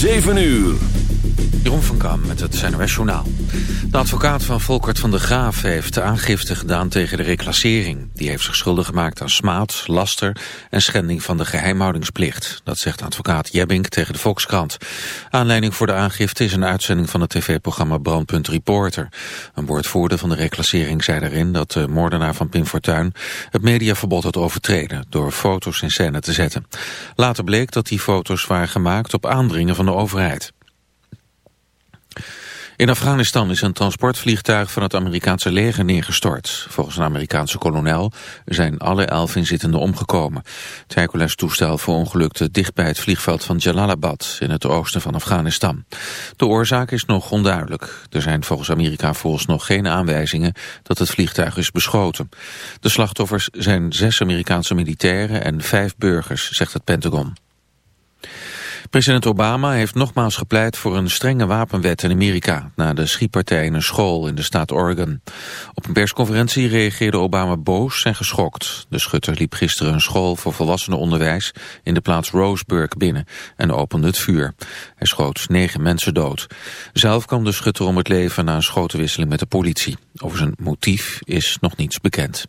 7 uur. Jeroen van Kam met het NOS Journaal. De advocaat van Volkert van de Graaf heeft aangifte gedaan tegen de reclassering. Die heeft zich schuldig gemaakt aan smaad, laster en schending van de geheimhoudingsplicht. Dat zegt advocaat Jebbink tegen de Volkskrant. Aanleiding voor de aangifte is een uitzending van het tv-programma Brandpunt Reporter. Een woordvoerder van de reclassering zei daarin dat de moordenaar van Pim Fortuyn het mediaverbod had overtreden door foto's in scène te zetten. Later bleek dat die foto's waren gemaakt op aandringen van de overheid. In Afghanistan is een transportvliegtuig van het Amerikaanse leger neergestort. Volgens een Amerikaanse kolonel zijn alle elf inzittenden omgekomen. Het Hercules-toestel verongelukte dicht bij het vliegveld van Jalalabad in het oosten van Afghanistan. De oorzaak is nog onduidelijk. Er zijn volgens Amerika nog geen aanwijzingen dat het vliegtuig is beschoten. De slachtoffers zijn zes Amerikaanse militairen en vijf burgers, zegt het Pentagon. President Obama heeft nogmaals gepleit voor een strenge wapenwet in Amerika... na de schietpartij in een school in de staat Oregon. Op een persconferentie reageerde Obama boos en geschokt. De schutter liep gisteren een school voor volwassenenonderwijs... in de plaats Roseburg binnen en opende het vuur. Hij schoot negen mensen dood. Zelf kwam de schutter om het leven na een schotenwisseling met de politie. Over zijn motief is nog niets bekend.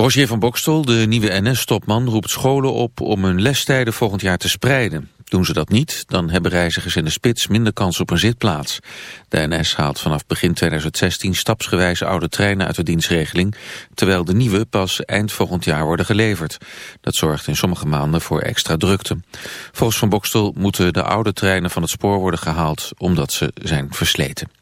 Roger van Bokstel, de nieuwe NS-topman, roept scholen op om hun lestijden volgend jaar te spreiden. Doen ze dat niet, dan hebben reizigers in de spits minder kans op een zitplaats. De NS haalt vanaf begin 2016 stapsgewijs oude treinen uit de dienstregeling, terwijl de nieuwe pas eind volgend jaar worden geleverd. Dat zorgt in sommige maanden voor extra drukte. Volgens Van Bokstel moeten de oude treinen van het spoor worden gehaald omdat ze zijn versleten.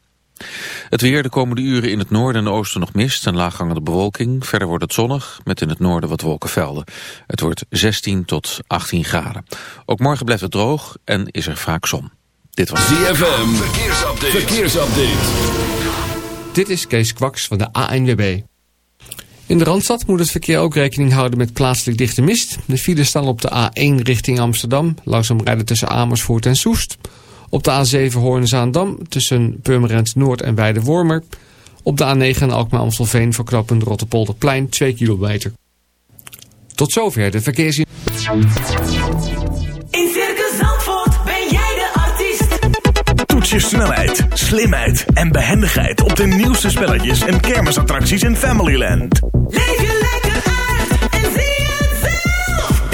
Het weer de komende uren in het noorden en oosten nog mist en laaghangende bewolking. Verder wordt het zonnig, met in het noorden wat wolkenvelden. Het wordt 16 tot 18 graden. Ook morgen blijft het droog en is er vaak zon. Dit was ZFM, verkeersupdate. verkeersupdate. Dit is Kees Kwaks van de ANWB. In de Randstad moet het verkeer ook rekening houden met plaatselijk dichte mist. De files staan op de A1 richting Amsterdam, langzaam rijden tussen Amersfoort en Soest... Op de A7 Hoorn-Zaandam tussen Purmerend Noord en Weide-Wormer. Op de A9 Alkmaar-Amstelveen voor knooppunt Rotterpolderplein 2 kilometer. Tot zover de verkeers... In Circus Zandvoort ben jij de artiest. Toets je snelheid, slimheid en behendigheid op de nieuwste spelletjes en kermisattracties in Familyland. Leef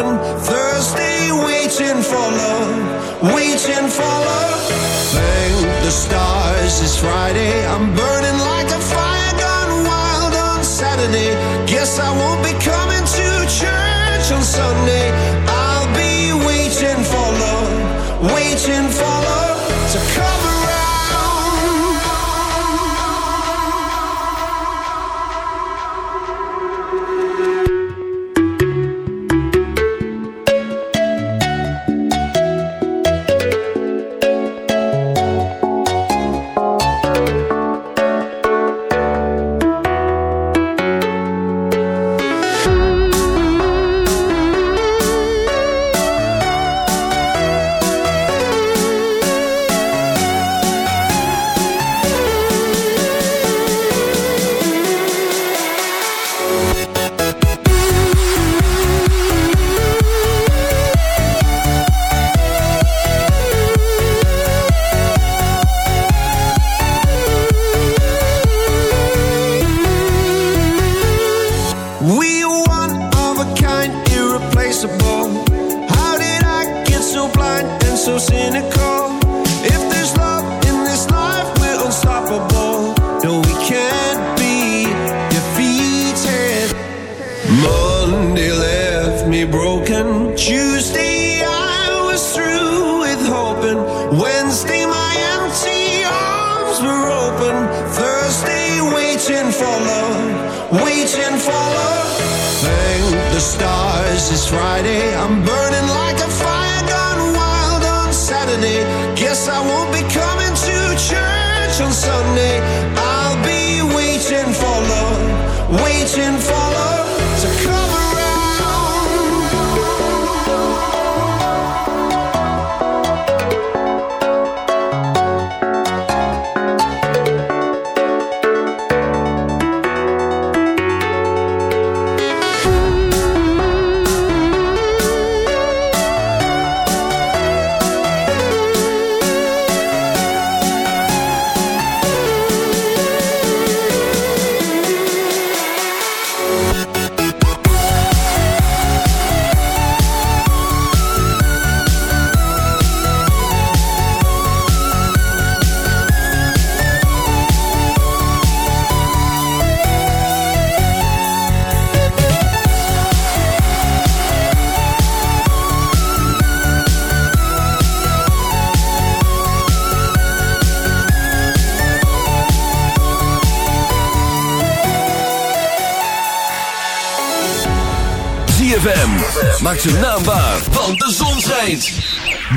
open Thursday waiting for love Waiting for love. Thank the stars it's Friday I'm burning like a fire gone wild on Saturday. Guess I won't be coming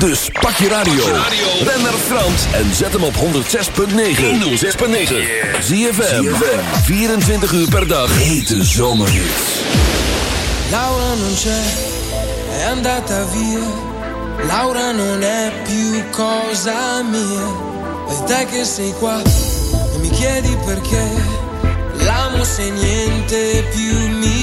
Dus pak je radio. Ben naar Frans en zet hem op 106.9. 106.9. Zie je 24 uur per dag. Hete zomerhits. Laura non c'è, è andata via. Laura non è più cosa mia. E te che sei qua e mi chiedi perché. L'amo se niente più mi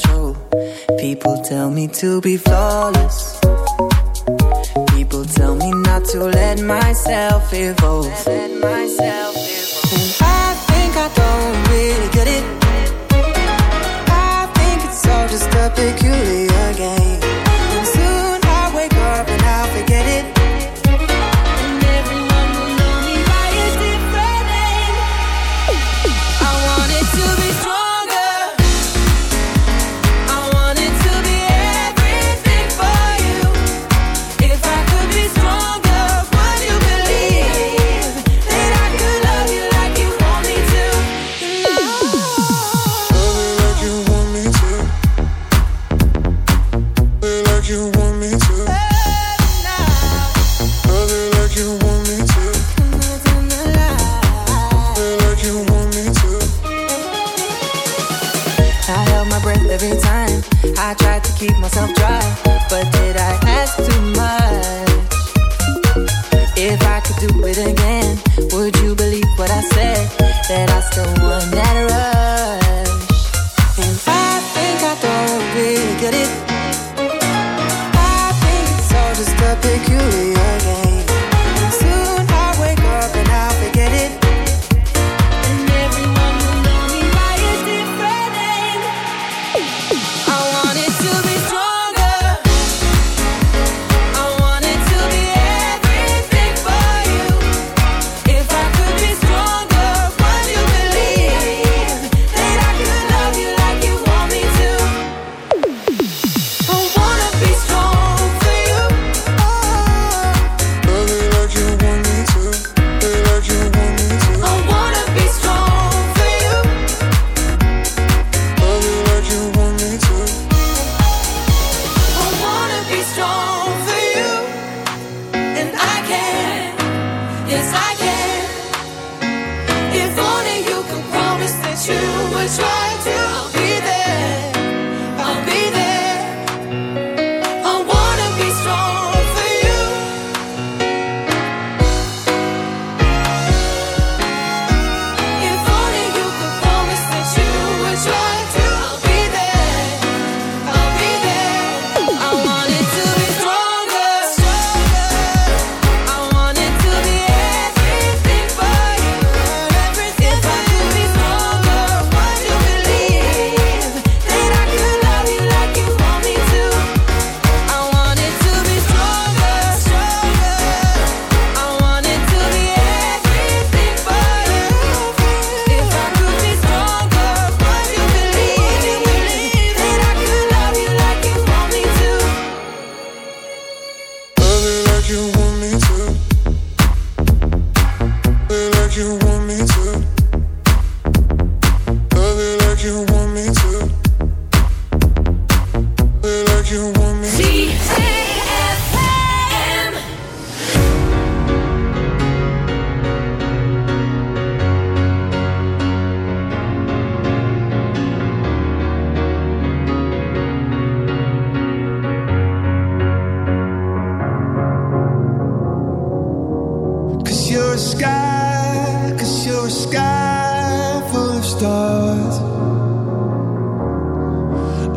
control. People tell me to be flawless. People tell me not to let myself evolve. Let, myself evolve. And I think I don't really get it.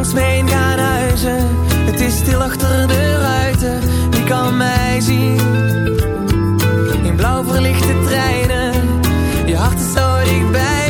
langs gaan huizen. Het is stil achter de ruiten, wie kan mij zien? In blauw verlichte treinen, je hart is zo dichtbij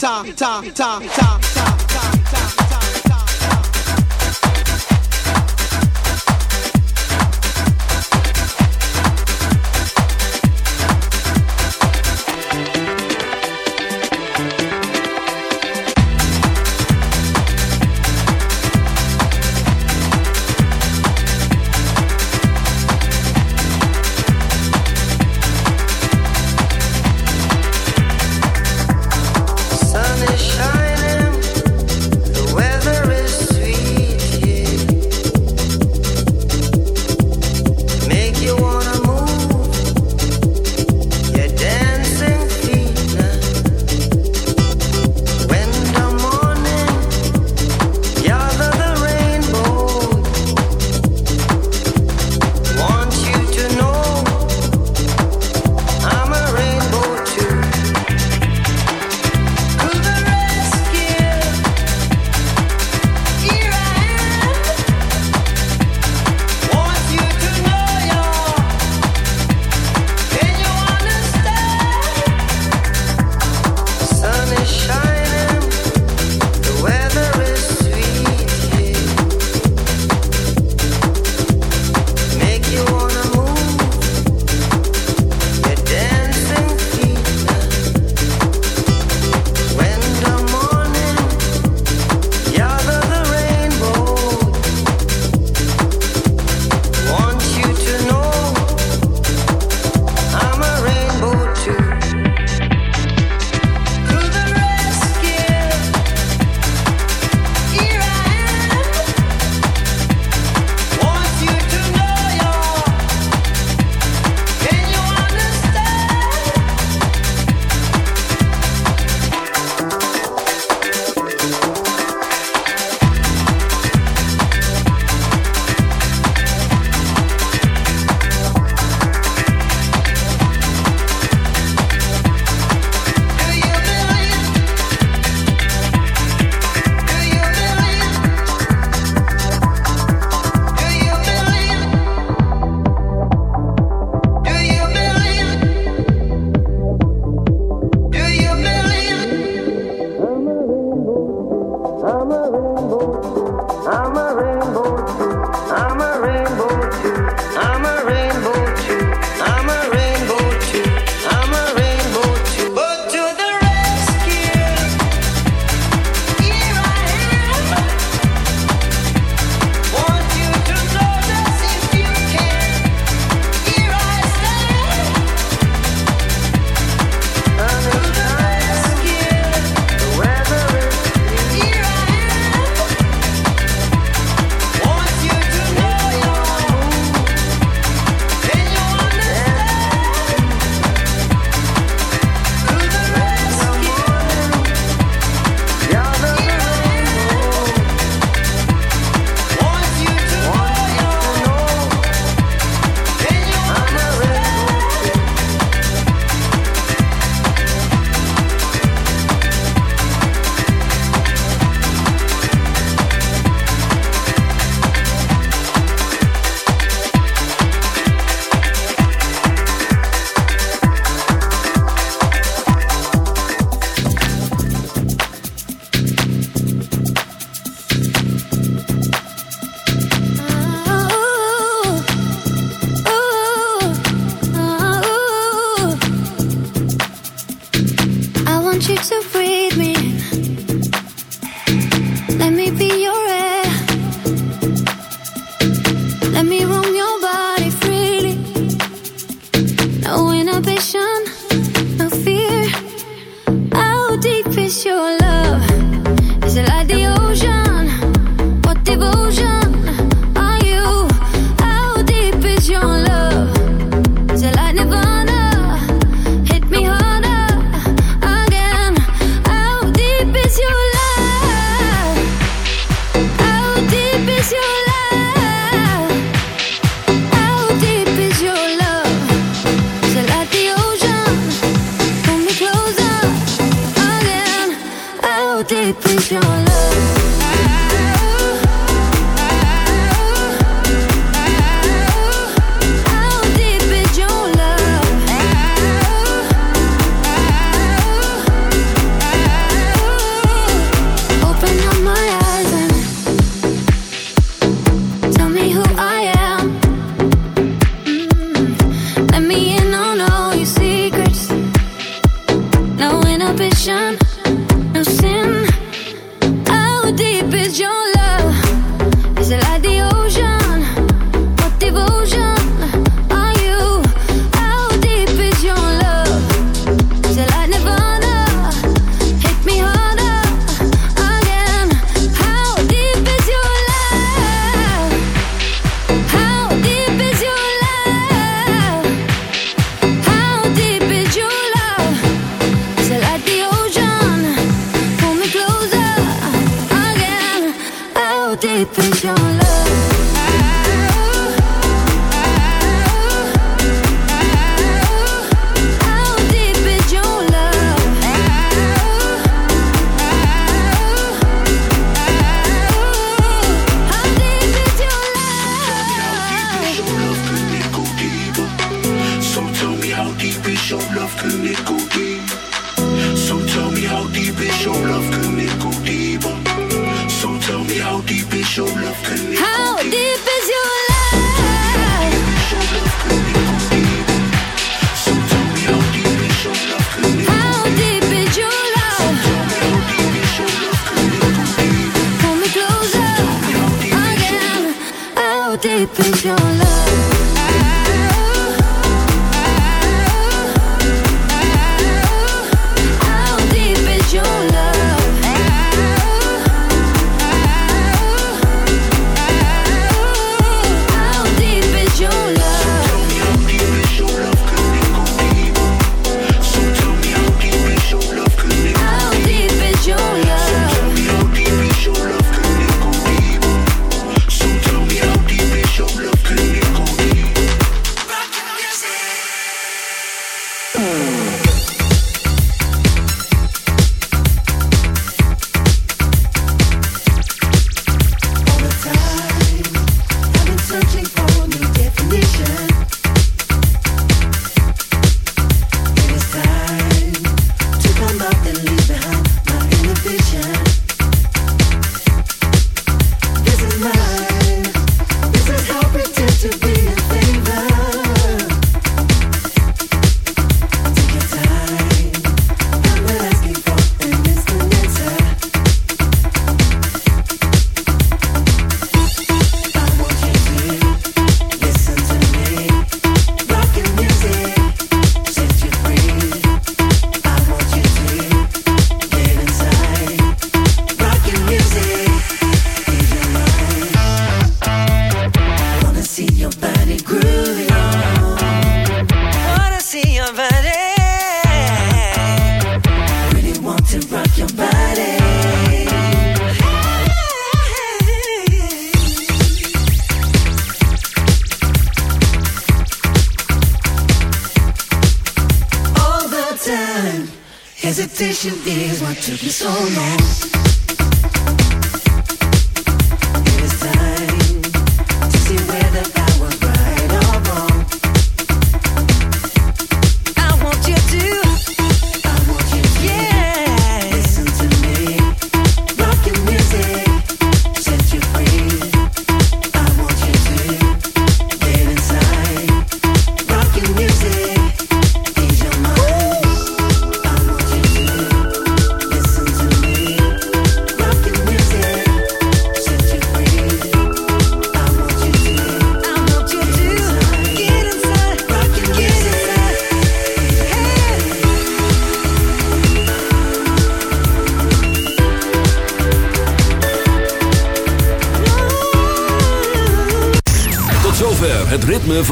Ta, ta, ta, ta. want you to breathe me. Let me be your.